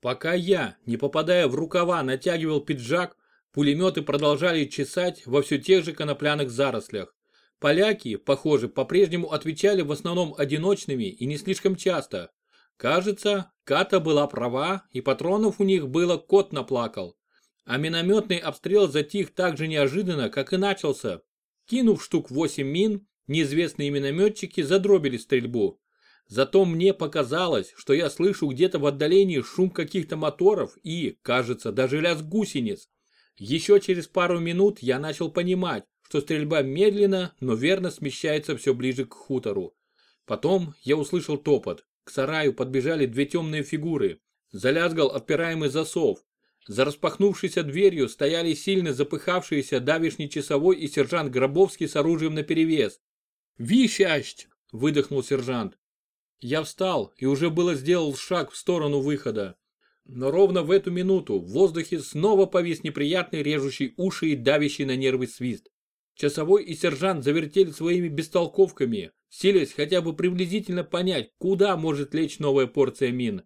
Пока я, не попадая в рукава, натягивал пиджак, пулеметы продолжали чесать во все тех же конопляных зарослях. Поляки, похоже, по-прежнему отвечали в основном одиночными и не слишком часто. Кажется, Ката была права, и патронов у них было кот наплакал. А минометный обстрел затих так же неожиданно, как и начался. Кинув штук 8 мин, неизвестные минометчики задробили стрельбу. Зато мне показалось, что я слышу где-то в отдалении шум каких-то моторов и, кажется, даже лязг гусениц. Еще через пару минут я начал понимать, что стрельба медленно, но верно смещается все ближе к хутору. Потом я услышал топот. К сараю подбежали две темные фигуры. Залязгал отпираемый засов. За распахнувшейся дверью стояли сильно запыхавшиеся давишний часовой и сержант Гробовский с оружием наперевес. «Вищасть!» – выдохнул сержант. Я встал и уже было сделал шаг в сторону выхода. Но ровно в эту минуту в воздухе снова повис неприятный режущий уши и давящий на нервы свист. Часовой и сержант завертели своими бестолковками, силясь хотя бы приблизительно понять, куда может лечь новая порция мин.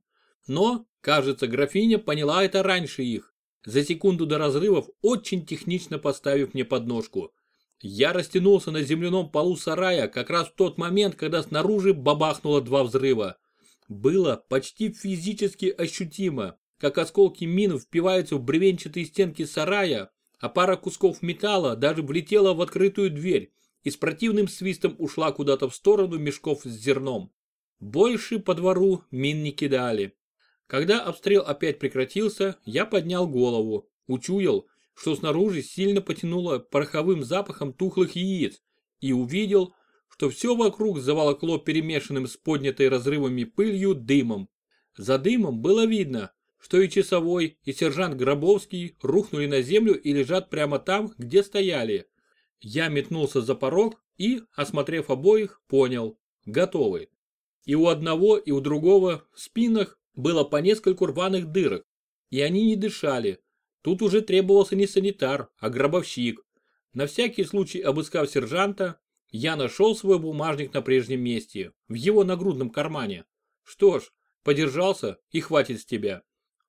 Но, кажется, графиня поняла это раньше их, за секунду до разрывов очень технично поставив мне подножку. Я растянулся на земляном полу сарая как раз в тот момент, когда снаружи бабахнуло два взрыва. Было почти физически ощутимо, как осколки мин впиваются в бревенчатые стенки сарая, а пара кусков металла даже влетела в открытую дверь и с противным свистом ушла куда-то в сторону мешков с зерном. Больше по двору мин не кидали. Когда обстрел опять прекратился, я поднял голову, учуял, что снаружи сильно потянуло пороховым запахом тухлых яиц и увидел, что все вокруг заволокло перемешанным с поднятой разрывами пылью дымом. За дымом было видно, что и часовой, и сержант Гробовский рухнули на землю и лежат прямо там, где стояли. Я метнулся за порог и, осмотрев обоих, понял – готовы. И у одного, и у другого в спинах было по нескольку рваных дырок, и они не дышали, Тут уже требовался не санитар, а гробовщик. На всякий случай обыскав сержанта, я нашел свой бумажник на прежнем месте, в его нагрудном кармане. Что ж, подержался и хватит с тебя.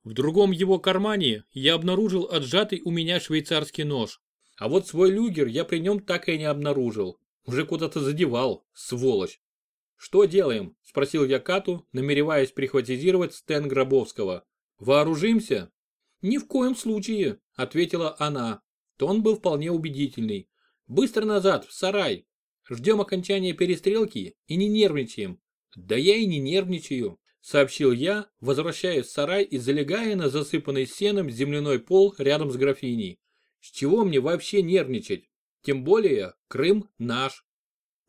В другом его кармане я обнаружил отжатый у меня швейцарский нож. А вот свой люгер я при нем так и не обнаружил. Уже куда-то задевал, сволочь. «Что делаем?» – спросил я Кату, намереваясь прихватизировать стен Гробовского. «Вооружимся?» «Ни в коем случае», — ответила она. Тон был вполне убедительный. «Быстро назад, в сарай. Ждем окончания перестрелки и не нервничаем». «Да я и не нервничаю», — сообщил я, возвращаясь в сарай и залегая на засыпанный сеном земляной пол рядом с графиней. «С чего мне вообще нервничать? Тем более, Крым наш».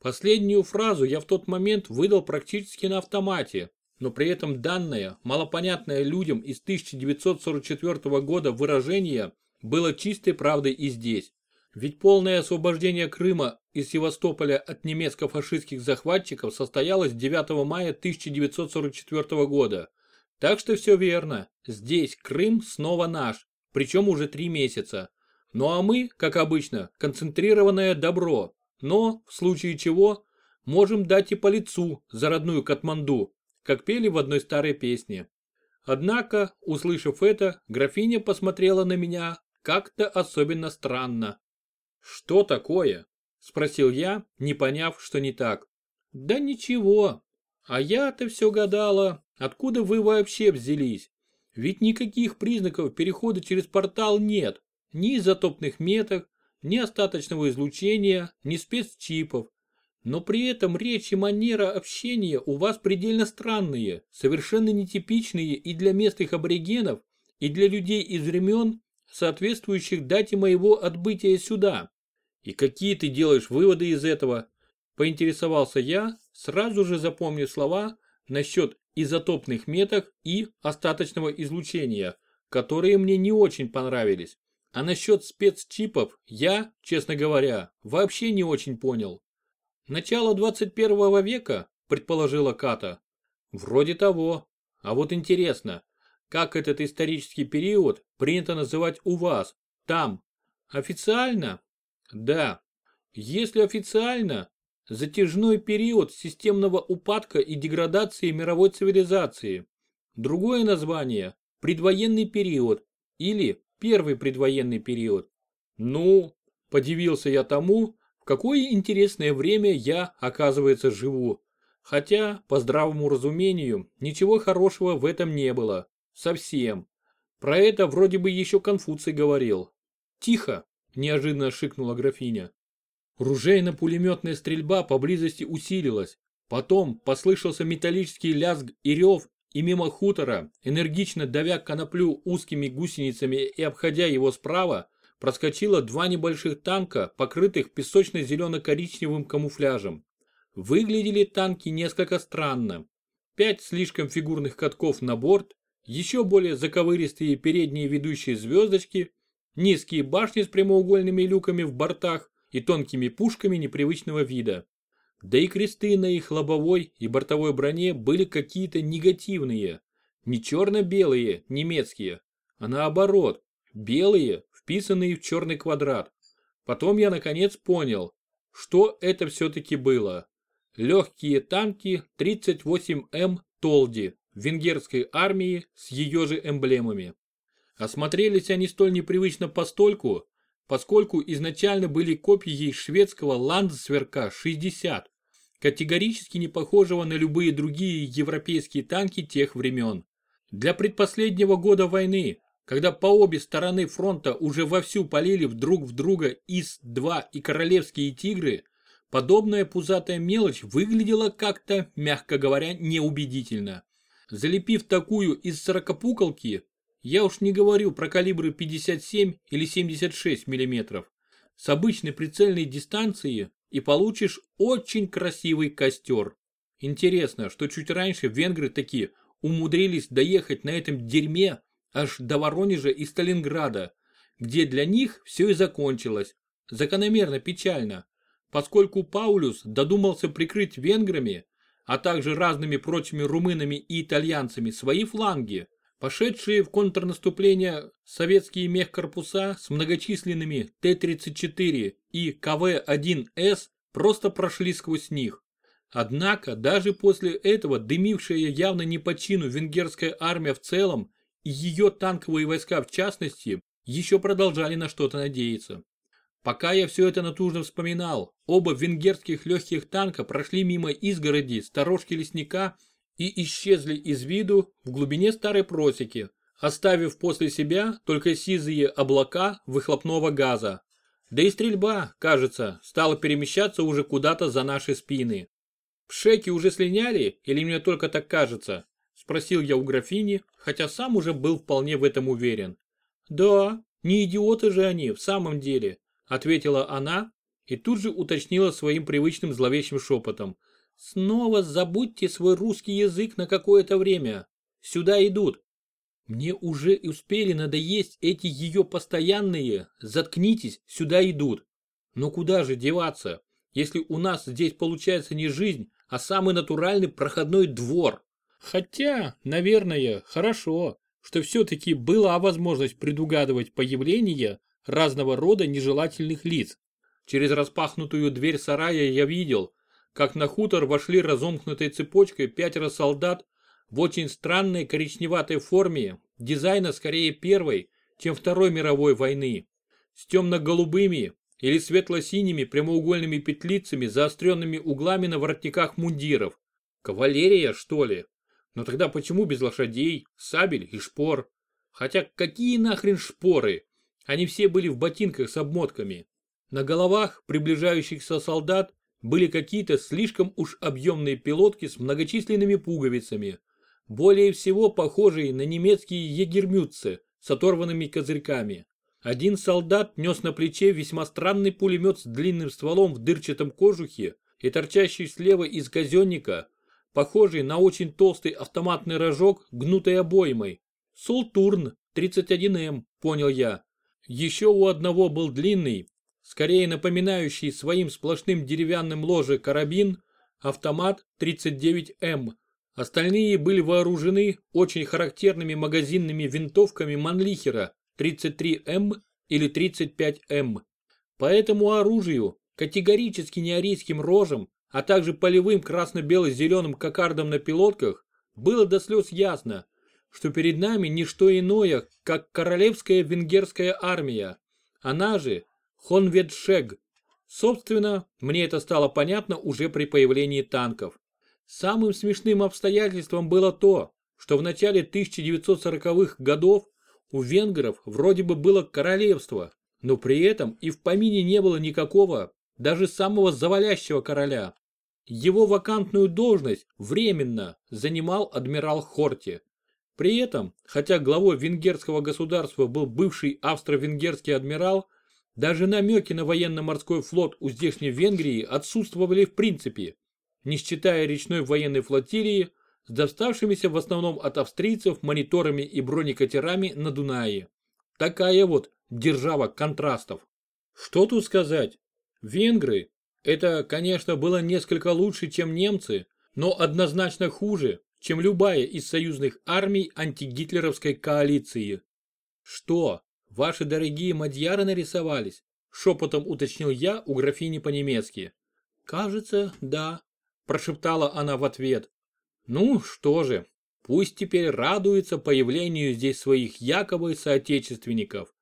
Последнюю фразу я в тот момент выдал практически на автомате, но при этом данное, малопонятное людям из 1944 года выражение было чистой правдой и здесь. Ведь полное освобождение Крыма и Севастополя от немецко-фашистских захватчиков состоялось 9 мая 1944 года. Так что все верно, здесь Крым снова наш, причем уже три месяца. Ну а мы, как обычно, концентрированное добро, но, в случае чего, можем дать и по лицу за родную Катманду, как пели в одной старой песне. Однако, услышав это, графиня посмотрела на меня как-то особенно странно. «Что такое?» – спросил я, не поняв, что не так. «Да ничего. А я-то все гадала, откуда вы вообще взялись? Ведь никаких признаков перехода через портал нет. Ни изотопных меток, ни остаточного излучения, ни спецчипов. Но при этом речь и манера общения у вас предельно странные, совершенно нетипичные и для местных аборигенов, и для людей из времен, соответствующих дате моего отбытия сюда. И какие ты делаешь выводы из этого? Поинтересовался я, сразу же запомнив слова насчет изотопных меток и остаточного излучения, которые мне не очень понравились. А насчет спецчипов я, честно говоря, вообще не очень понял. Начало 21 века, предположила Ката. Вроде того. А вот интересно, как этот исторический период принято называть у вас, там? Официально? Да. Если официально, затяжной период системного упадка и деградации мировой цивилизации. Другое название – предвоенный период или первый предвоенный период. Ну, подивился я тому, какое интересное время я, оказывается, живу. Хотя, по здравому разумению, ничего хорошего в этом не было. Совсем. Про это вроде бы еще Конфуций говорил. Тихо, неожиданно шикнула графиня. Ружейно-пулеметная стрельба поблизости усилилась. Потом послышался металлический лязг и рев, и мимо хутора, энергично давя коноплю узкими гусеницами и обходя его справа, проскочило два небольших танка, покрытых песочно-зелено-коричневым камуфляжем. Выглядели танки несколько странно. Пять слишком фигурных катков на борт, еще более заковыристые передние ведущие звездочки, низкие башни с прямоугольными люками в бортах и тонкими пушками непривычного вида. Да и кресты на их лобовой и бортовой броне были какие-то негативные. Не черно-белые, немецкие, а наоборот, белые, вписанные в черный квадрат. Потом я наконец понял, что это все-таки было. Легкие танки 38М Толди венгерской армии с ее же эмблемами. Осмотрелись они столь непривычно постольку, поскольку изначально были копией шведского Ландсверка 60, категорически не похожего на любые другие европейские танки тех времен. Для предпоследнего года войны, когда по обе стороны фронта уже вовсю полили друг в друга ИС-2 и королевские тигры, подобная пузатая мелочь выглядела как-то, мягко говоря, неубедительно. Залепив такую из сорокопуколки, я уж не говорю про калибры 57 или 76 мм. С обычной прицельной дистанции и получишь очень красивый костер. Интересно, что чуть раньше венгры такие умудрились доехать на этом дерьме аж до Воронежа и Сталинграда, где для них все и закончилось. Закономерно печально, поскольку Паулюс додумался прикрыть венграми, а также разными прочими румынами и итальянцами свои фланги, Пошедшие в контрнаступление советские мехкорпуса с многочисленными Т-34 и КВ-1С просто прошли сквозь них. Однако даже после этого дымившая явно не по чину венгерская армия в целом ее танковые войска в частности еще продолжали на что-то надеяться. Пока я все это натужно вспоминал, оба венгерских легких танка прошли мимо изгороди сторожки лесника и исчезли из виду в глубине старой просеки, оставив после себя только сизые облака выхлопного газа. Да и стрельба, кажется, стала перемещаться уже куда-то за наши спины. «Пшеки уже слиняли или мне только так кажется?» Спросил я у графини, хотя сам уже был вполне в этом уверен. «Да, не идиоты же они в самом деле», ответила она и тут же уточнила своим привычным зловещим шепотом. Снова забудьте свой русский язык на какое-то время. Сюда идут. Мне уже успели надоесть эти ее постоянные «заткнитесь, сюда идут». Но куда же деваться, если у нас здесь получается не жизнь, а самый натуральный проходной двор? Хотя, наверное, хорошо, что все-таки была возможность предугадывать появление разного рода нежелательных лиц. Через распахнутую дверь сарая я видел, как на хутор вошли разомкнутой цепочкой пятеро солдат в очень странной коричневатой форме, дизайна скорее первой, чем Второй мировой войны, с темно-голубыми или светло-синими прямоугольными петлицами, заостренными углами на воротниках мундиров. Кавалерия, что ли? Но тогда почему без лошадей, сабель и шпор? Хотя какие нахрен шпоры? Они все были в ботинках с обмотками. На головах приближающихся солдат были какие-то слишком уж объемные пилотки с многочисленными пуговицами, более всего похожие на немецкие егермютцы с оторванными козырьками. Один солдат нес на плече весьма странный пулемет с длинным стволом в дырчатом кожухе и торчащий слева из казенника, похожий на очень толстый автоматный рожок гнутой обоймой. Султурн 31М, понял я. Еще у одного был длинный, скорее напоминающий своим сплошным деревянным ложе карабин, автомат 39М. Остальные были вооружены очень характерными магазинными винтовками Манлихера 33М или 35М. По этому оружию, категорически не арийским рожам, а также полевым красно-бело-зеленым кокардам на пилотках, было до слез ясно, что перед нами не что иное, как королевская венгерская армия, она же Хонведшег. Собственно, мне это стало понятно уже при появлении танков. Самым смешным обстоятельством было то, что в начале 1940-х годов у венгров вроде бы было королевство, но при этом и в помине не было никакого, даже самого завалящего короля. Его вакантную должность временно занимал адмирал Хорти. При этом, хотя главой венгерского государства был бывший австро-венгерский адмирал, даже намеки на военно-морской флот у здешней Венгрии отсутствовали в принципе, не считая речной военной флотилии с доставшимися в основном от австрийцев мониторами и бронекатерами на Дунае. Такая вот держава контрастов. Что тут сказать? Венгры, это, конечно, было несколько лучше, чем немцы, но однозначно хуже, чем любая из союзных армий антигитлеровской коалиции. Что, ваши дорогие мадьяры нарисовались? Шепотом уточнил я у графини по-немецки. Кажется, да, прошептала она в ответ. Ну что же, пусть теперь радуется появлению здесь своих якобы соотечественников.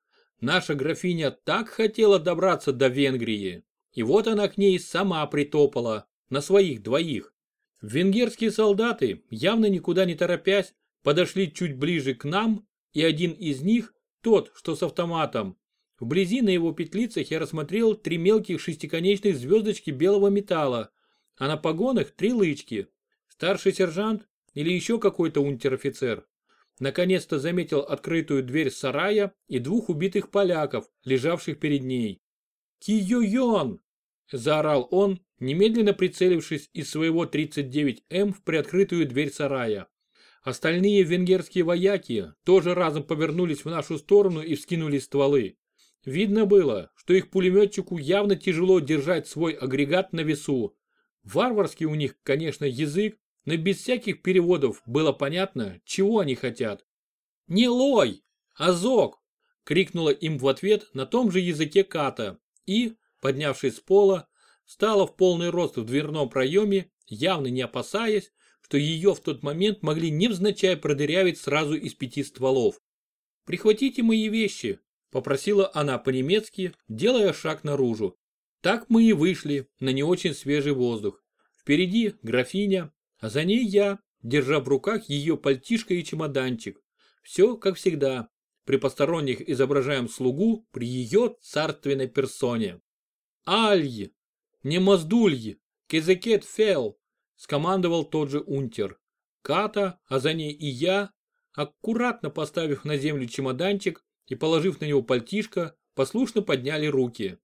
Наша графиня так хотела добраться до Венгрии, и вот она к ней сама притопала, на своих двоих. Венгерские солдаты, явно никуда не торопясь, подошли чуть ближе к нам, и один из них, тот, что с автоматом, вблизи на его петлицах я рассмотрел три мелких шестиконечных звездочки белого металла, а на погонах три лычки, Старший сержант или еще какой-то унтер-офицер. Наконец-то заметил открытую дверь сарая и двух убитых поляков, лежавших перед ней. «Киюйон!» – заорал он, немедленно прицелившись из своего 39М в приоткрытую дверь сарая. Остальные венгерские вояки тоже разом повернулись в нашу сторону и вскинули стволы. Видно было, что их пулеметчику явно тяжело держать свой агрегат на весу. Варварский у них, конечно, язык, но без всяких переводов было понятно, чего они хотят. «Не лой, а зог!» – крикнула им в ответ на том же языке Ката и, поднявшись с пола, стала в полный рост в дверном проеме, явно не опасаясь, что ее в тот момент могли невзначай продырявить сразу из пяти стволов. «Прихватите мои вещи», – попросила она по-немецки, делая шаг наружу. Так мы и вышли на не очень свежий воздух. Впереди графиня, а за ней я, держа в руках ее пальтишко и чемоданчик. Все как всегда. При посторонних изображаем слугу при ее царственной персоне. «Альи! Не моздульи! Кезекет фел!» скомандовал тот же унтер. Ката, а за ней и я, аккуратно поставив на землю чемоданчик и положив на него пальтишко, послушно подняли руки.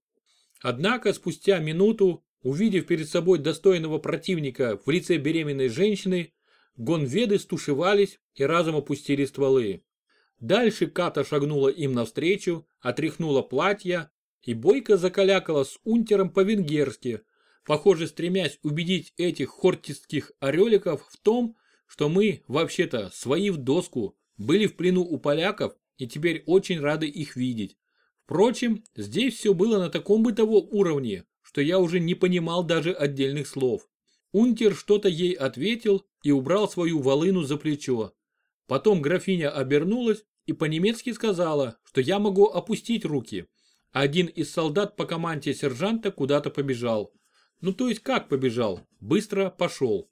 Однако спустя минуту Увидев перед собой достойного противника в лице беременной женщины, гонведы стушевались и разом опустили стволы. Дальше Ката шагнула им навстречу, отряхнула платья и бойко закалякала с унтером по-венгерски, похоже стремясь убедить этих хортистских ореликов в том, что мы, вообще-то, свои в доску, были в плену у поляков и теперь очень рады их видеть. Впрочем, здесь все было на таком бытовом уровне, что я уже не понимал даже отдельных слов. Унтер что-то ей ответил и убрал свою волыну за плечо. Потом графиня обернулась и по-немецки сказала, что я могу опустить руки. Один из солдат по команде сержанта куда-то побежал. Ну то есть как побежал? Быстро пошел.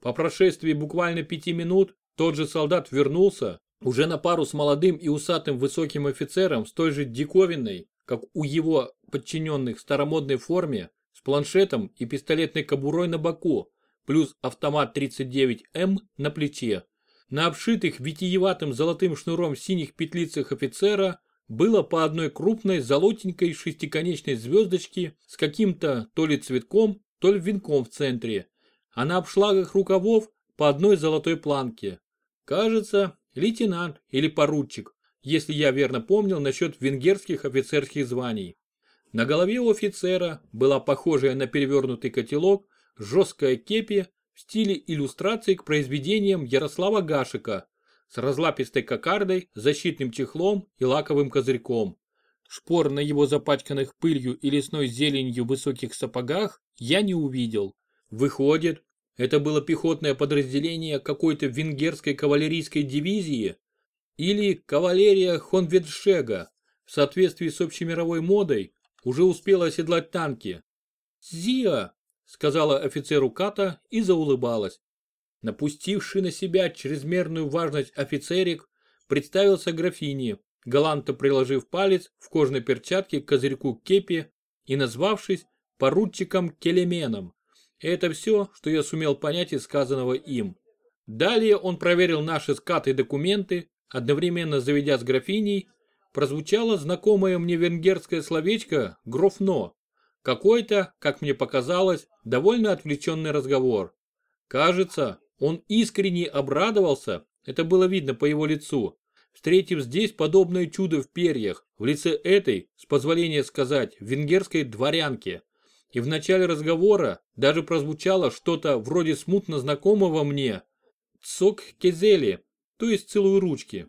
По прошествии буквально пяти минут тот же солдат вернулся, уже на пару с молодым и усатым высоким офицером с той же диковинной, как у его подчиненных в старомодной форме, с планшетом и пистолетной кобурой на боку, плюс автомат 39М на плече. На обшитых витиеватым золотым шнуром синих петлицах офицера было по одной крупной золотенькой шестиконечной звездочке с каким-то то ли цветком, то ли венком в центре, а на обшлагах рукавов по одной золотой планке. Кажется, лейтенант или поручик, если я верно помнил насчет венгерских офицерских званий. На голове у офицера была похожая на перевернутый котелок жесткая кепи в стиле иллюстраций к произведениям Ярослава Гашика с разлапистой кокардой, защитным чехлом и лаковым козырьком. Шпор на его запачканных пылью и лесной зеленью высоких сапогах я не увидел. Выходит, Это было пехотное подразделение какой-то венгерской кавалерийской дивизии или кавалерия Хонведшега, в соответствии с общемировой модой, уже успела оседлать танки. «Зиа!» – сказала офицеру Ката и заулыбалась. Напустивший на себя чрезмерную важность офицерик представился графине, галантно приложив палец в кожной перчатке к козырьку кепи и назвавшись поручиком Келеменом. Это все, что я сумел понять из сказанного им. Далее он проверил наши скаты документы, одновременно заведя с графиней, прозвучало знакомое мне венгерское словечко «грофно». Какой-то, как мне показалось, довольно отвлеченный разговор. Кажется, он искренне обрадовался, это было видно по его лицу, встретив здесь подобное чудо в перьях, в лице этой, с позволения сказать, венгерской дворянки. И в начале разговора даже прозвучало что-то вроде смутно знакомого мне «цок кезели», то есть целую ручки.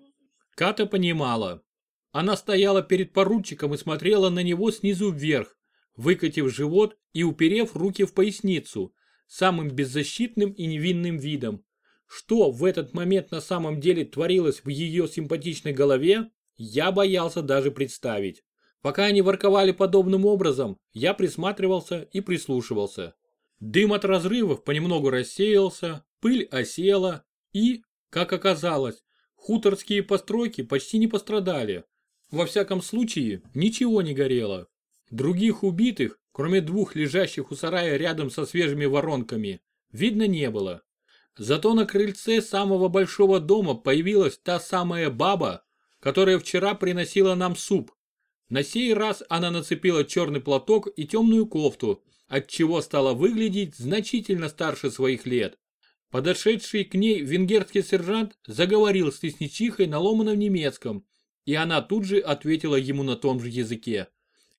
Ката понимала. Она стояла перед поручиком и смотрела на него снизу вверх, выкатив живот и уперев руки в поясницу, самым беззащитным и невинным видом. Что в этот момент на самом деле творилось в ее симпатичной голове, я боялся даже представить. Пока они ворковали подобным образом, я присматривался и прислушивался. Дым от разрывов понемногу рассеялся, пыль осела и, как оказалось, хуторские постройки почти не пострадали. Во всяком случае, ничего не горело. Других убитых, кроме двух лежащих у сарая рядом со свежими воронками, видно не было. Зато на крыльце самого большого дома появилась та самая баба, которая вчера приносила нам суп. На сей раз она нацепила черный платок и темную кофту, отчего стала выглядеть значительно старше своих лет. Подошедший к ней венгерский сержант заговорил с лесничихой на ломаном немецком, и она тут же ответила ему на том же языке.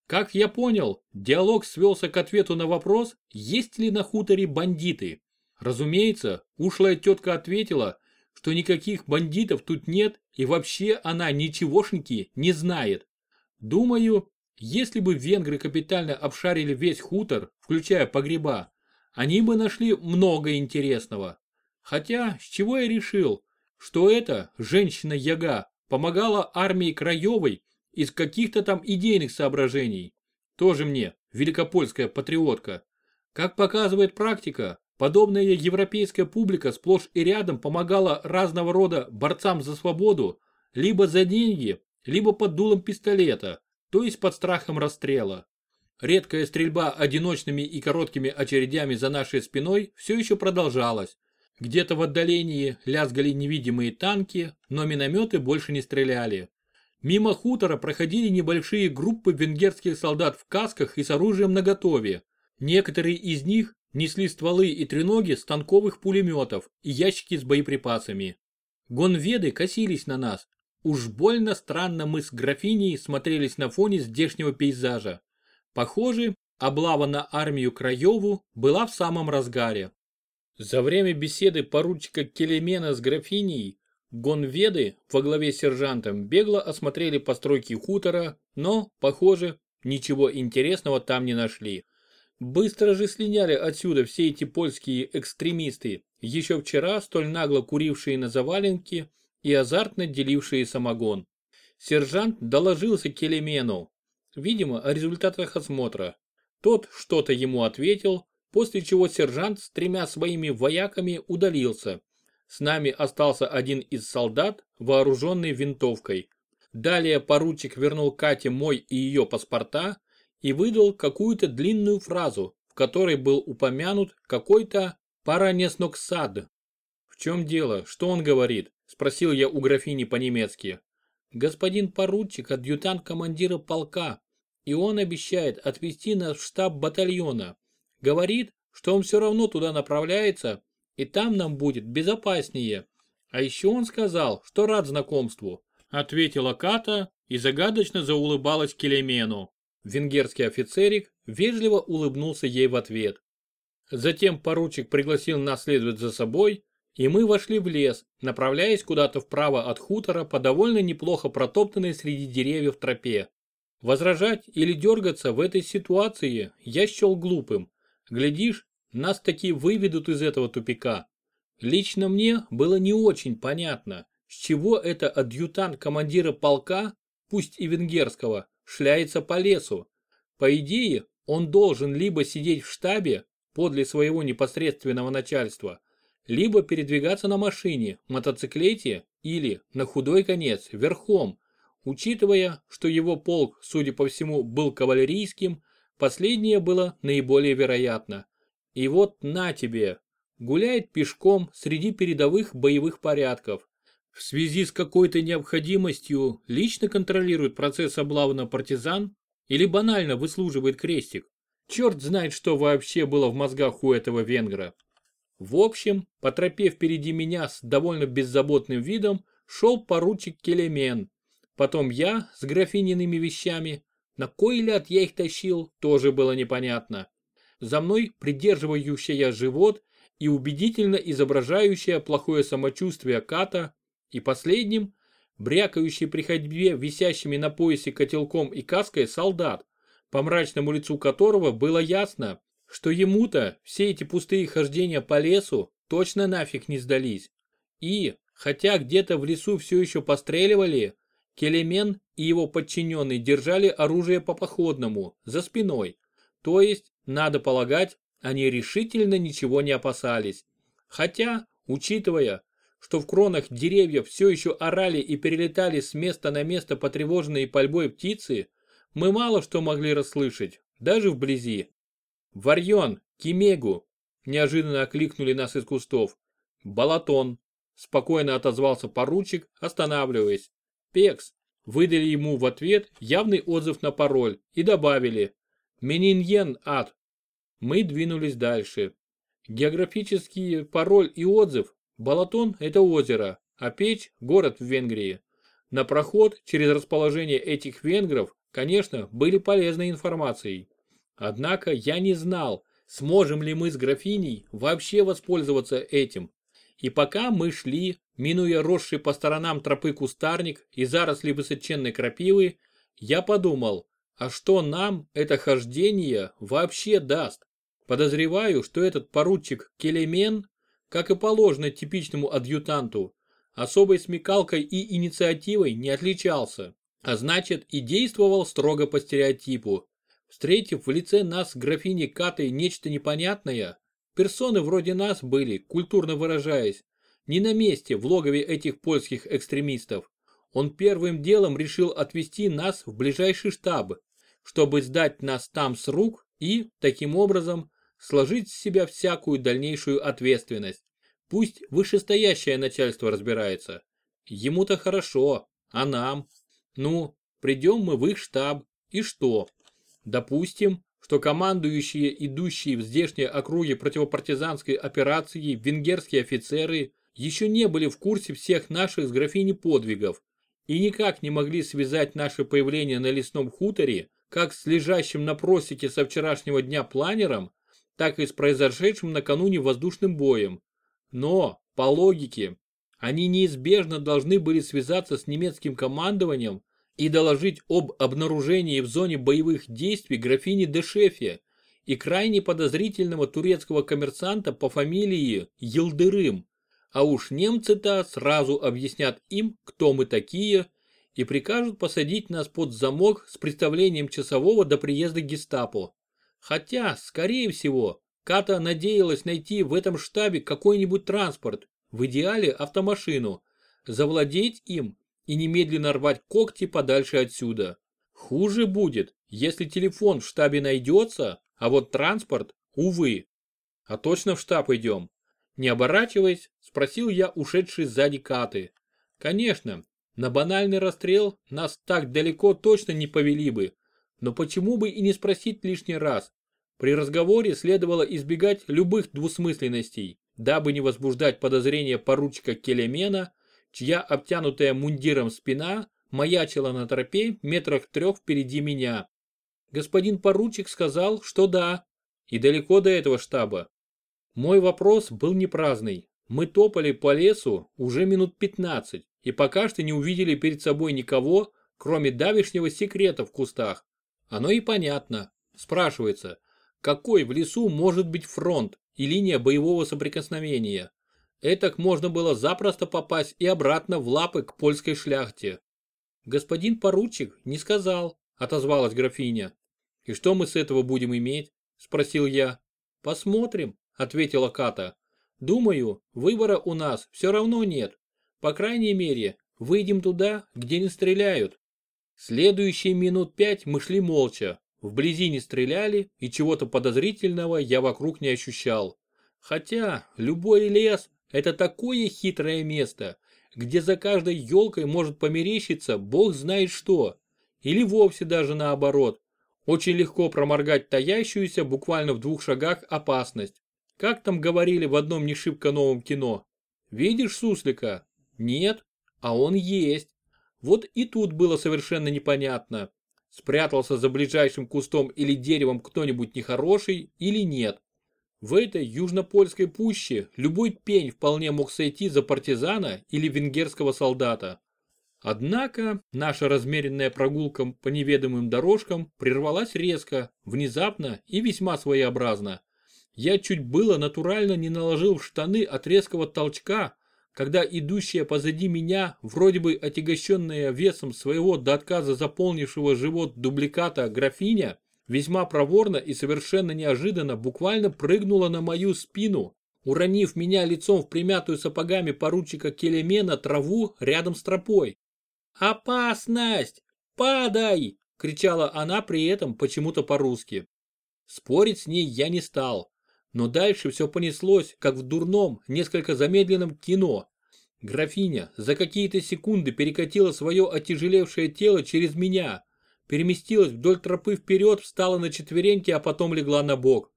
Как я понял, диалог свелся к ответу на вопрос, есть ли на хуторе бандиты. Разумеется, ушлая тетка ответила, что никаких бандитов тут нет и вообще она ничегошеньки не знает. Думаю, если бы венгры капитально обшарили весь хутор, включая погреба, они бы нашли много интересного. Хотя, с чего я решил, что эта женщина-яга помогала армии Краевой из каких-то там идейных соображений. Тоже мне, великопольская патриотка. Как показывает практика, Подобная европейская публика сплошь и рядом помогала разного рода борцам за свободу либо за деньги, либо под дулом пистолета, то есть под страхом расстрела. Редкая стрельба одиночными и короткими очередями за нашей спиной все еще продолжалась. Где-то в отдалении лязгали невидимые танки, но минометы больше не стреляли. Мимо хутора проходили небольшие группы венгерских солдат в касках и с оружием наготове. Некоторые из них несли стволы и треноги станковых пулеметов и ящики с боеприпасами. Гонведы косились на нас. Уж больно странно мы с графиней смотрелись на фоне здешнего пейзажа. Похоже, облава на армию Краеву была в самом разгаре. За время беседы поручика Келемена с графиней, гонведы во главе с сержантом бегло осмотрели постройки хутора, но, похоже, ничего интересного там не нашли. Быстро же слиняли отсюда все эти польские экстремисты, еще вчера столь нагло курившие на заваленке и азартно делившие самогон. Сержант доложился Келемену, видимо, о результатах осмотра. Тот что-то ему ответил, после чего сержант с тремя своими вояками удалился. С нами остался один из солдат, вооруженный винтовкой. Далее поручик вернул Кате мой и ее паспорта, и выдал какую-то длинную фразу, в которой был упомянут какой-то паранесноксад. «В чем дело? Что он говорит?» – спросил я у графини по-немецки. «Господин поручик, адъютант командира полка, и он обещает отвезти нас в штаб батальона. Говорит, что он все равно туда направляется, и там нам будет безопаснее. А еще он сказал, что рад знакомству», – ответила Ката и загадочно заулыбалась Келемену. Венгерский офицерик вежливо улыбнулся ей в ответ. Затем поручик пригласил нас следовать за собой, и мы вошли в лес, направляясь куда-то вправо от хутора по довольно неплохо протоптанной среди деревьев тропе. Возражать или дергаться в этой ситуации я счел глупым. Глядишь, нас таки выведут из этого тупика. Лично мне было не очень понятно, с чего это адъютант командира полка, пусть и венгерского, шляется по лесу. По идее, он должен либо сидеть в штабе, подле своего непосредственного начальства, либо передвигаться на машине, мотоциклете или, на худой конец, верхом, учитывая, что его полк, судя по всему, был кавалерийским, последнее было наиболее вероятно. И вот на тебе, гуляет пешком среди передовых боевых порядков. В связи с какой-то необходимостью лично контролирует процесс облавы на партизан или банально выслуживает крестик. Черт знает, что вообще было в мозгах у этого венгра. В общем, по тропе впереди меня с довольно беззаботным видом шел поручик Келемен. Потом я с графиниными вещами. На кой ляд я их тащил, тоже было непонятно. За мной придерживающая живот и убедительно изображающая плохое самочувствие Ката, и последним, брякающий при ходьбе висящими на поясе котелком и каской солдат, по мрачному лицу которого было ясно, что ему-то все эти пустые хождения по лесу точно нафиг не сдались. И, хотя где-то в лесу все еще постреливали, Келемен и его подчиненные держали оружие по походному, за спиной. То есть, надо полагать, они решительно ничего не опасались. Хотя, учитывая, что в кронах деревьев все еще орали и перелетали с места на место потревоженные пальбой птицы, мы мало что могли расслышать, даже вблизи. «Варьон! Кимегу!» – неожиданно окликнули нас из кустов. «Балатон!» – спокойно отозвался поручик, останавливаясь. «Пекс!» – выдали ему в ответ явный отзыв на пароль и добавили «Мениньен ад!» Мы двинулись дальше. Географический пароль и отзыв. Балатон – это озеро, а Печь – город в Венгрии. На проход через расположение этих венгров, конечно, были полезной информацией. Однако я не знал, сможем ли мы с графиней вообще воспользоваться этим. И пока мы шли, минуя росший по сторонам тропы кустарник и заросли высоченной крапивы, я подумал, а что нам это хождение вообще даст? Подозреваю, что этот поручик Келемен, как и положено типичному адъютанту, особой смекалкой и инициативой не отличался, а значит и действовал строго по стереотипу. Встретив в лице нас с графиней Катой нечто непонятное, персоны вроде нас были, культурно выражаясь, не на месте в логове этих польских экстремистов. Он первым делом решил отвезти нас в ближайший штаб, чтобы сдать нас там с рук и, таким образом, сложить с себя всякую дальнейшую ответственность. Пусть вышестоящее начальство разбирается. Ему-то хорошо, а нам? Ну, придем мы в их штаб, и что? Допустим, что командующие, идущие в здешние округи противопартизанской операции венгерские офицеры еще не были в курсе всех наших с графини подвигов и никак не могли связать наше появление на лесном хуторе как с лежащим на просеке со вчерашнего дня планером, так и с произошедшим накануне воздушным боем. Но, по логике, они неизбежно должны были связаться с немецким командованием и доложить об обнаружении в зоне боевых действий графини Дешефе и крайне подозрительного турецкого коммерсанта по фамилии Елдырым. А уж немцы-то сразу объяснят им, кто мы такие, и прикажут посадить нас под замок с представлением часового до приезда гестапо. Хотя, скорее всего, Ката надеялась найти в этом штабе какой-нибудь транспорт, в идеале автомашину, завладеть им и немедленно рвать когти подальше отсюда. Хуже будет, если телефон в штабе найдется, а вот транспорт, увы. А точно в штаб идем? Не оборачиваясь, спросил я ушедший сзади Каты. Конечно, на банальный расстрел нас так далеко точно не повели бы, но почему бы и не спросить лишний раз? При разговоре следовало избегать любых двусмысленностей, дабы не возбуждать подозрения поручика Келемена, чья обтянутая мундиром спина маячила на тропе метрах трех впереди меня. Господин поручик сказал, что да, и далеко до этого штаба. Мой вопрос был не праздный. Мы топали по лесу уже минут 15 и пока что не увидели перед собой никого, кроме давишнего секрета в кустах. Оно и понятно. Спрашивается, какой в лесу может быть фронт, и линия боевого соприкосновения. Этак можно было запросто попасть и обратно в лапы к польской шляхте. Господин поручик не сказал, отозвалась графиня. И что мы с этого будем иметь? Спросил я. Посмотрим, ответила Ката. Думаю, выбора у нас все равно нет. По крайней мере, выйдем туда, где не стреляют. Следующие минут пять мы шли молча. Вблизи не стреляли, и чего-то подозрительного я вокруг не ощущал. Хотя любой лес – это такое хитрое место, где за каждой елкой может померещиться бог знает что. Или вовсе даже наоборот. Очень легко проморгать таящуюся буквально в двух шагах опасность. Как там говорили в одном не шибко новом кино? Видишь суслика? Нет, а он есть. Вот и тут было совершенно непонятно, спрятался за ближайшим кустом или деревом кто-нибудь нехороший или нет. В этой южнопольской пуще любой пень вполне мог сойти за партизана или венгерского солдата. Однако наша размеренная прогулка по неведомым дорожкам прервалась резко, внезапно и весьма своеобразно. Я чуть было натурально не наложил в штаны от резкого толчка, когда идущая позади меня, вроде бы отягощенная весом своего до отказа заполнившего живот дубликата графиня, весьма проворно и совершенно неожиданно буквально прыгнула на мою спину, уронив меня лицом в примятую сапогами поручика Келемена траву рядом с тропой. «Опасность! Падай!» – кричала она при этом почему-то по-русски. Спорить с ней я не стал, но дальше все понеслось, как в дурном, несколько замедленном кино. Графиня за какие-то секунды перекатила свое отяжелевшее тело через меня, переместилась вдоль тропы вперед, встала на четвереньки, а потом легла на бок.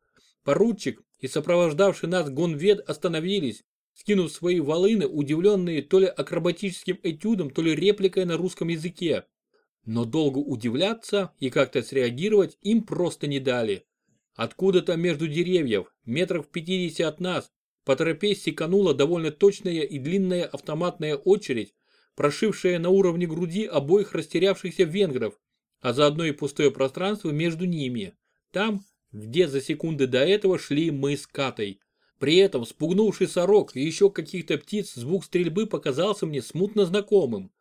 Поручик и сопровождавший нас гонвед остановились, скинув свои волыны, удивленные то ли акробатическим этюдом, то ли репликой на русском языке. Но долго удивляться и как-то среагировать им просто не дали. Откуда-то между деревьев, метров в 50 от нас, по тропе секанула довольно точная и длинная автоматная очередь, прошившая на уровне груди обоих растерявшихся венгров, а заодно и пустое пространство между ними. Там, где за секунды до этого шли мы с Катой. При этом спугнувший сорок и еще каких-то птиц звук стрельбы показался мне смутно знакомым.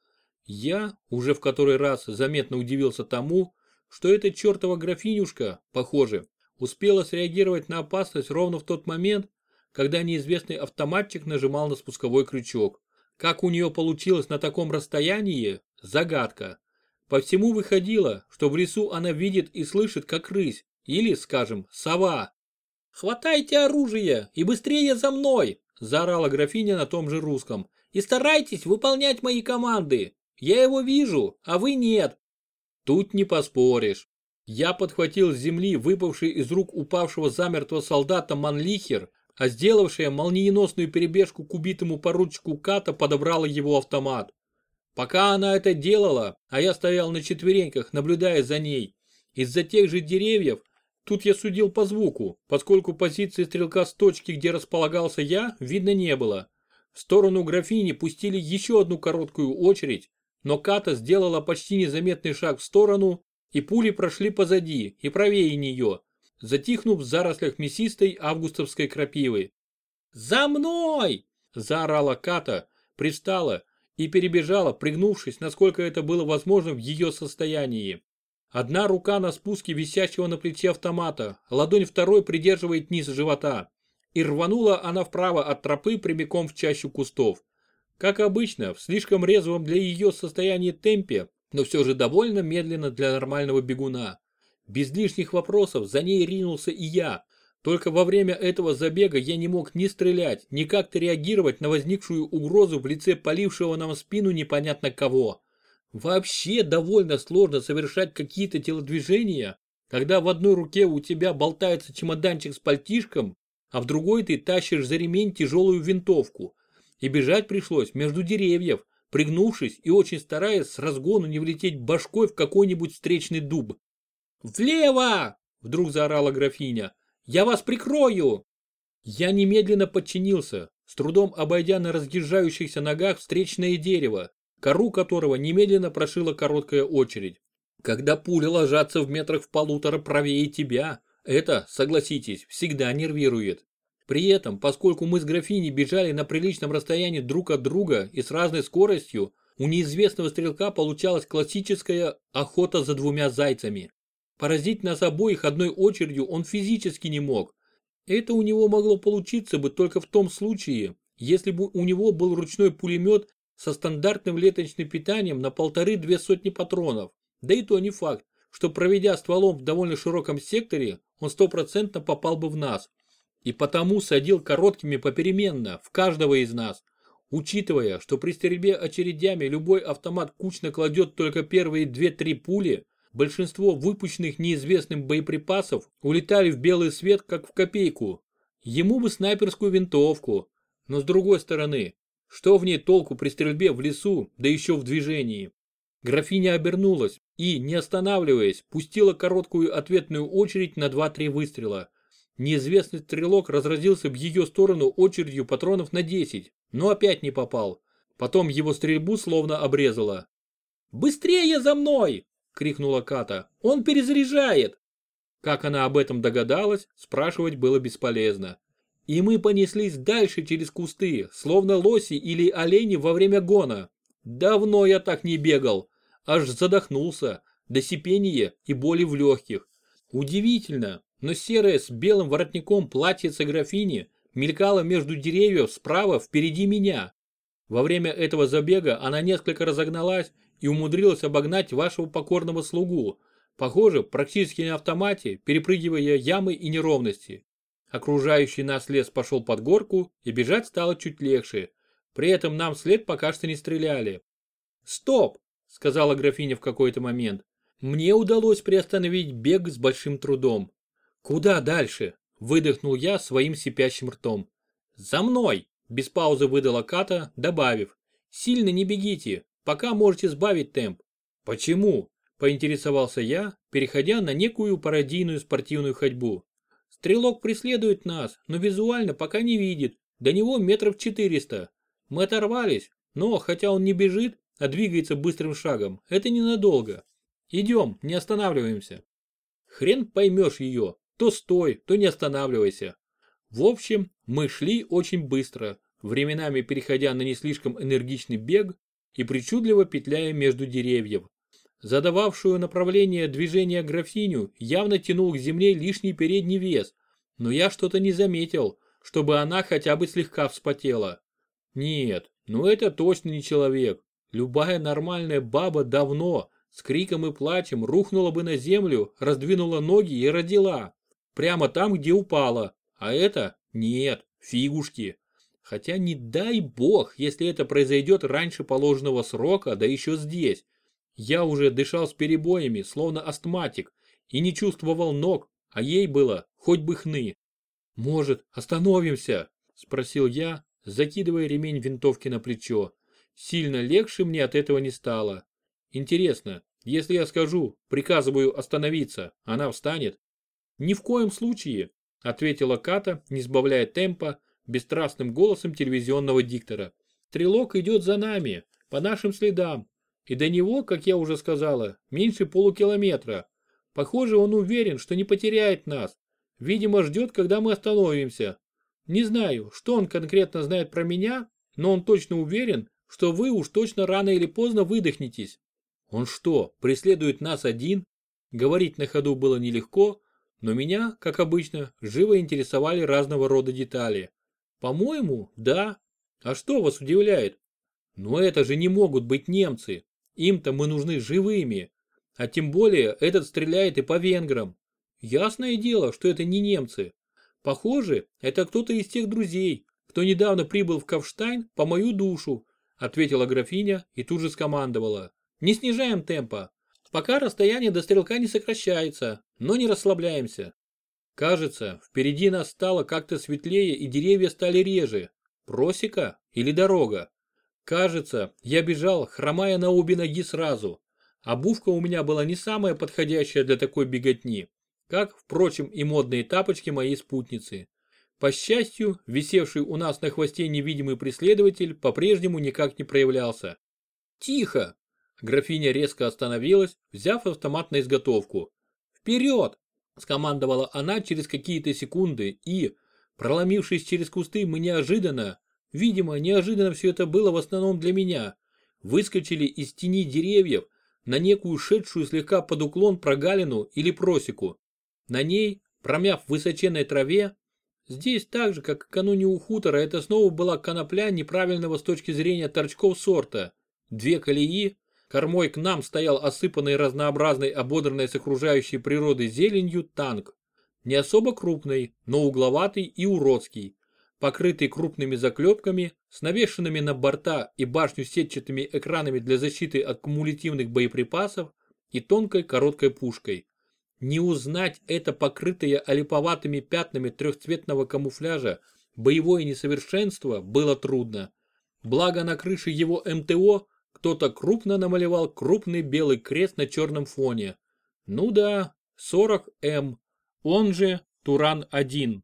Я уже в который раз заметно удивился тому, что эта чертова графинюшка, похоже, успела среагировать на опасность ровно в тот момент, когда неизвестный автоматчик нажимал на спусковой крючок. Как у нее получилось на таком расстоянии – загадка. По всему выходило, что в лесу она видит и слышит как рысь, или, скажем, сова. «Хватайте оружие и быстрее за мной!» – заорала графиня на том же русском. «И старайтесь выполнять мои команды! Я его вижу, а вы нет!» Тут не поспоришь. Я подхватил с земли выпавший из рук упавшего замертво солдата Манлихер, а сделавшая молниеносную перебежку к убитому поручику Ката подобрала его автомат. Пока она это делала, а я стоял на четвереньках, наблюдая за ней, из-за тех же деревьев, тут я судил по звуку, поскольку позиции стрелка с точки, где располагался я, видно не было. В сторону графини пустили еще одну короткую очередь, но Ката сделала почти незаметный шаг в сторону и пули прошли позади и правее нее, затихнув в зарослях мясистой августовской крапивы. «За мной!» – заорала Ката, пристала и перебежала, пригнувшись, насколько это было возможно в ее состоянии. Одна рука на спуске висящего на плече автомата, ладонь второй придерживает низ живота. И рванула она вправо от тропы прямиком в чащу кустов. Как обычно, в слишком резвом для ее состояния темпе, но все же довольно медленно для нормального бегуна. Без лишних вопросов за ней ринулся и я. Только во время этого забега я не мог ни стрелять, ни как-то реагировать на возникшую угрозу в лице полившего нам спину непонятно кого. Вообще довольно сложно совершать какие-то телодвижения, когда в одной руке у тебя болтается чемоданчик с пальтишком, а в другой ты тащишь за ремень тяжелую винтовку. И бежать пришлось между деревьев, пригнувшись и очень стараясь с разгону не влететь башкой в какой-нибудь встречный дуб. «Влево!» – вдруг заорала графиня. «Я вас прикрою!» Я немедленно подчинился, с трудом обойдя на разъезжающихся ногах встречное дерево, кору которого немедленно прошила короткая очередь. Когда пули ложатся в метрах в полутора правее тебя, это, согласитесь, всегда нервирует. При этом, поскольку мы с графиней бежали на приличном расстоянии друг от друга и с разной скоростью, у неизвестного стрелка получалась классическая охота за двумя зайцами. Поразить нас обоих одной очередью он физически не мог. Это у него могло получиться бы только в том случае, если бы у него был ручной пулемет со стандартным леточным питанием на полторы-две сотни патронов. Да и то не факт, что проведя стволом в довольно широком секторе, он стопроцентно попал бы в нас. И потому садил короткими попеременно в каждого из нас. Учитывая, что при стрельбе очередями любой автомат кучно кладет только первые 2-3 пули, большинство выпущенных неизвестным боеприпасов улетали в белый свет как в копейку. Ему бы снайперскую винтовку. Но с другой стороны, что в ней толку при стрельбе в лесу, да еще в движении? Графиня обернулась и, не останавливаясь, пустила короткую ответную очередь на 2-3 выстрела. Неизвестный стрелок разразился в ее сторону очередью патронов на 10, но опять не попал. Потом его стрельбу словно обрезало. «Быстрее за мной!» – крикнула Ката. «Он перезаряжает!» Как она об этом догадалась, спрашивать было бесполезно. И мы понеслись дальше через кусты, словно лоси или олени во время гона. Давно я так не бегал, аж задохнулся, до сипения и боли в легких. Удивительно, но серое с белым воротником платьице графини мелькало между деревьев справа впереди меня. Во время этого забега она несколько разогналась и умудрилась обогнать вашего покорного слугу, похоже, практически на автомате, перепрыгивая ямы и неровности. Окружающий нас лес пошел под горку и бежать стало чуть легче. При этом нам вслед пока что не стреляли. «Стоп!» – сказала графиня в какой-то момент. Мне удалось приостановить бег с большим трудом. «Куда дальше?» – выдохнул я своим сипящим ртом. «За мной!» – без паузы выдала Ката, добавив. «Сильно не бегите, пока можете сбавить темп». «Почему?» – поинтересовался я, переходя на некую пародийную спортивную ходьбу. Стрелок преследует нас, но визуально пока не видит, до него метров 400. Мы оторвались, но хотя он не бежит, а двигается быстрым шагом, это ненадолго. Идем, не останавливаемся. Хрен поймешь ее, то стой, то не останавливайся. В общем, мы шли очень быстро, временами переходя на не слишком энергичный бег и причудливо петляя между деревьев. Задававшую направление движения графиню явно тянул к земле лишний передний вес, но я что-то не заметил, чтобы она хотя бы слегка вспотела. Нет, ну это точно не человек. Любая нормальная баба давно, с криком и плачем, рухнула бы на землю, раздвинула ноги и родила. Прямо там, где упала. А это нет, фигушки. Хотя не дай бог, если это произойдет раньше положенного срока, да еще здесь. Я уже дышал с перебоями, словно астматик, и не чувствовал ног, а ей было хоть бы хны. «Может, остановимся?» – спросил я, закидывая ремень винтовки на плечо. Сильно легче мне от этого не стало. Интересно, если я скажу, приказываю остановиться, она встанет? Ни в коем случае, ответила Ката, не сбавляя темпа, бесстрастным голосом телевизионного диктора. Стрелок идет за нами, по нашим следам. И до него, как я уже сказала, меньше полукилометра. Похоже, он уверен, что не потеряет нас. Видимо, ждет, когда мы остановимся. Не знаю, что он конкретно знает про меня, но он точно уверен, что вы уж точно рано или поздно выдохнетесь. Он что, преследует нас один? Говорить на ходу было нелегко, но меня, как обычно, живо интересовали разного рода детали. По-моему, да. А что вас удивляет? Но это же не могут быть немцы. Им-то мы нужны живыми. А тем более этот стреляет и по венграм. Ясное дело, что это не немцы. Похоже, это кто-то из тех друзей, кто недавно прибыл в Ковштайн по мою душу, ответила графиня и тут же скомандовала. Не снижаем темпа. Пока расстояние до стрелка не сокращается, но не расслабляемся. Кажется, впереди нас стало как-то светлее и деревья стали реже. Просека или дорога? Кажется, я бежал, хромая на обе ноги сразу. Обувка у меня была не самая подходящая для такой беготни, как, впрочем, и модные тапочки моей спутницы. По счастью, висевший у нас на хвосте невидимый преследователь по-прежнему никак не проявлялся. «Тихо!» Графиня резко остановилась, взяв автомат на изготовку. «Вперед!» – скомандовала она через какие-то секунды и, Проломившись через кусты, мы неожиданно, видимо, неожиданно все это было в основном для меня, выскочили из тени деревьев на некую шедшую слегка под уклон прогалину или просеку. На ней, промяв в высоченной траве, здесь так же, как накануне у хутора, это снова была конопля неправильного с точки зрения торчков сорта. Две колеи, кормой к нам стоял осыпанный разнообразной ободранной с окружающей природой зеленью танк. Не особо крупный, но угловатый и уродский, покрытый крупными заклепками, с навешенными на борта и башню сетчатыми экранами для защиты от кумулятивных боеприпасов и тонкой короткой пушкой. Не узнать это покрытое олиповатыми пятнами трехцветного камуфляжа боевое несовершенство было трудно. Благо на крыше его МТО кто-то крупно намалевал крупный белый крест на черном фоне. Ну да, 40М, он же Туран-1.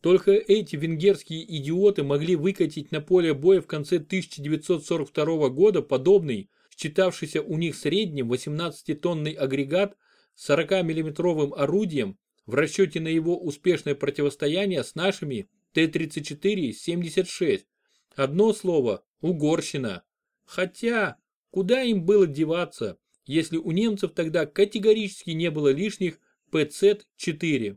Только эти венгерские идиоты могли выкатить на поле боя в конце 1942 года подобный, считавшийся у них средним 18-тонный агрегат 40-миллиметровым орудием в расчете на его успешное противостояние с нашими Т-34-76. Одно слово – угорщина. Хотя, куда им было деваться, если у немцев тогда категорически не было лишних ПЦ-4.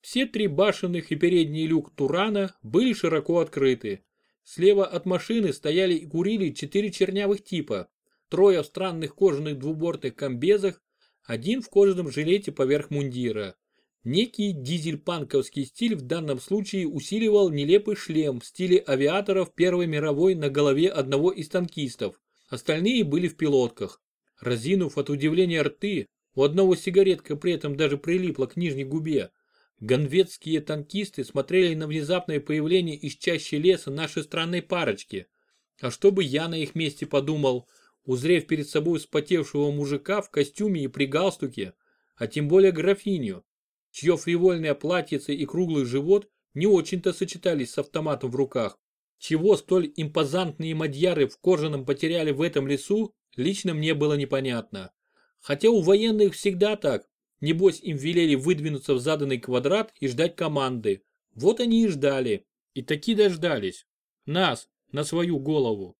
Все три башенных и передний люк Турана были широко открыты. Слева от машины стояли и курили четыре чернявых типа, трое в странных кожаных двубортных комбезах, один в кожаном жилете поверх мундира. Некий дизель-панковский стиль в данном случае усиливал нелепый шлем в стиле авиаторов Первой мировой на голове одного из танкистов. Остальные были в пилотках. Разинув от удивления рты, у одного сигаретка при этом даже прилипла к нижней губе. Гонветские танкисты смотрели на внезапное появление из чащи леса нашей странной парочки. А что бы я на их месте подумал, узрев перед собой вспотевшего мужика в костюме и при галстуке, а тем более графиню, чье фривольное платьице и круглый живот не очень-то сочетались с автоматом в руках. Чего столь импозантные мадьяры в кожаном потеряли в этом лесу, лично мне было непонятно. Хотя у военных всегда так. Небось им велели выдвинуться в заданный квадрат и ждать команды. Вот они и ждали. И таки дождались. Нас, на свою голову.